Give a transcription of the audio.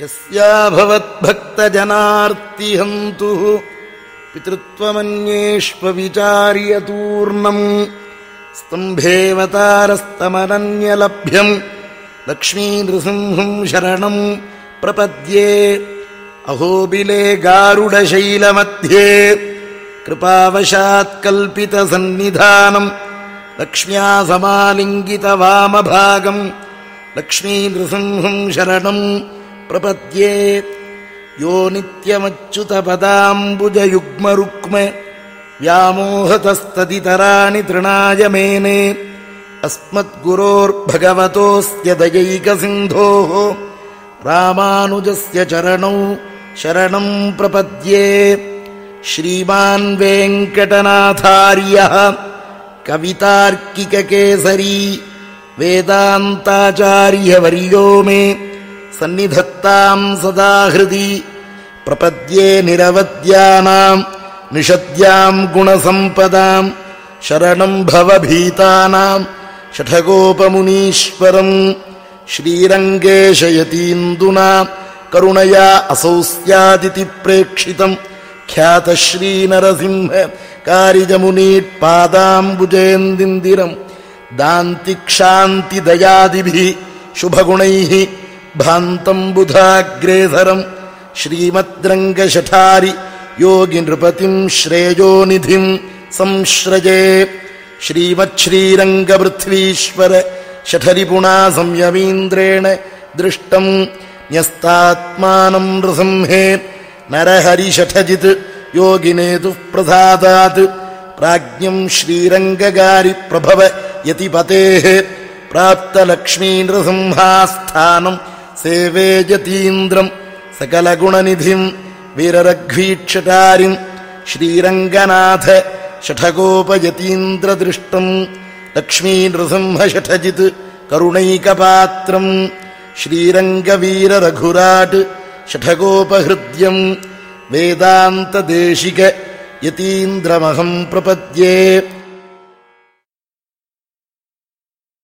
यस्याभवद्भक्तजनार्तिहन्तुः पितृत्वमन्येष्वविचार्यतूर्णम् स्तम्भेवतारस्तमनन्यलभ्यम् लक्ष्मीनृसिंहम् शरणम् प्रपद्ये। अहोबिले गारुडशैलमध्ये कृपावशात्कल्पितसन्निधानम् लक्ष्म्या समालिङ्गितवामभागम् लक्ष्मीनृसिंहम् शरणम् प्रपद्ये। यो नित्यमच्युतपदाम्बुजयुग्मरुक्म व्यामोहतस्तदितराणि तृणाय मेने। अस्मद्गुरोर्भगवतोऽस्य दयैकसिन्धोः रामानुजस्य चरणौ शरणम् प्रपद्ये। श्रीमान् वेङ्कटनाथार्यः कवितार्किककेसरी वेदान्ताचार्यवर्यो मे सन्निधत्ताम् सदा हृदि प्रपद्ये निरवद्यानाम् निषद्याम् गुणसम्पदाम् शरणम् भवभीतानाम् शठगोपमुनीश्वरम् श्रीरङ्गेशयतीन्दुना करुणया असौ स्यादिति प्रेक्षितम् ख्यातश्रीनरसिंह कारिजमुनीत्पादाम्बुजेन्दिन्दिरम् दान्तिक्षान्तिदयादिभिः शुभगुणैः भान्तम् बुधाग्रेधरम् श्रीमद्रङ्गशठारि योगिनृपतिम् श्रेयोनिधिम् संश्रजे श्रीमच्छ्रीरङ्गपृथ्वीश्वर शठरिपुणा संयमीन्द्रेण दृष्टम् न्यस्तात्मानम् नृसिंहे नरहरिशठजित् योगिनेतुः प्रसादात् प्राज्ञम् श्रीरङ्गगारि प्रभव यतिपतेः प्राप्तलक्ष्मीनृसिंहास्थानम् सेवे यतीन्द्रम् सकलगुणनिधिम् वीररघ्वीक्षटारिम् श्रीरङ्गनाथ शठगोपयतीन्द्रदृष्टम् लक्ष्मीनृसिंहशठजित् करुणैकपात्रम् श्रीरङ्गवीररघुराट् वेदान्तदेशिक यतीन्द्रमहम् प्रपद्ये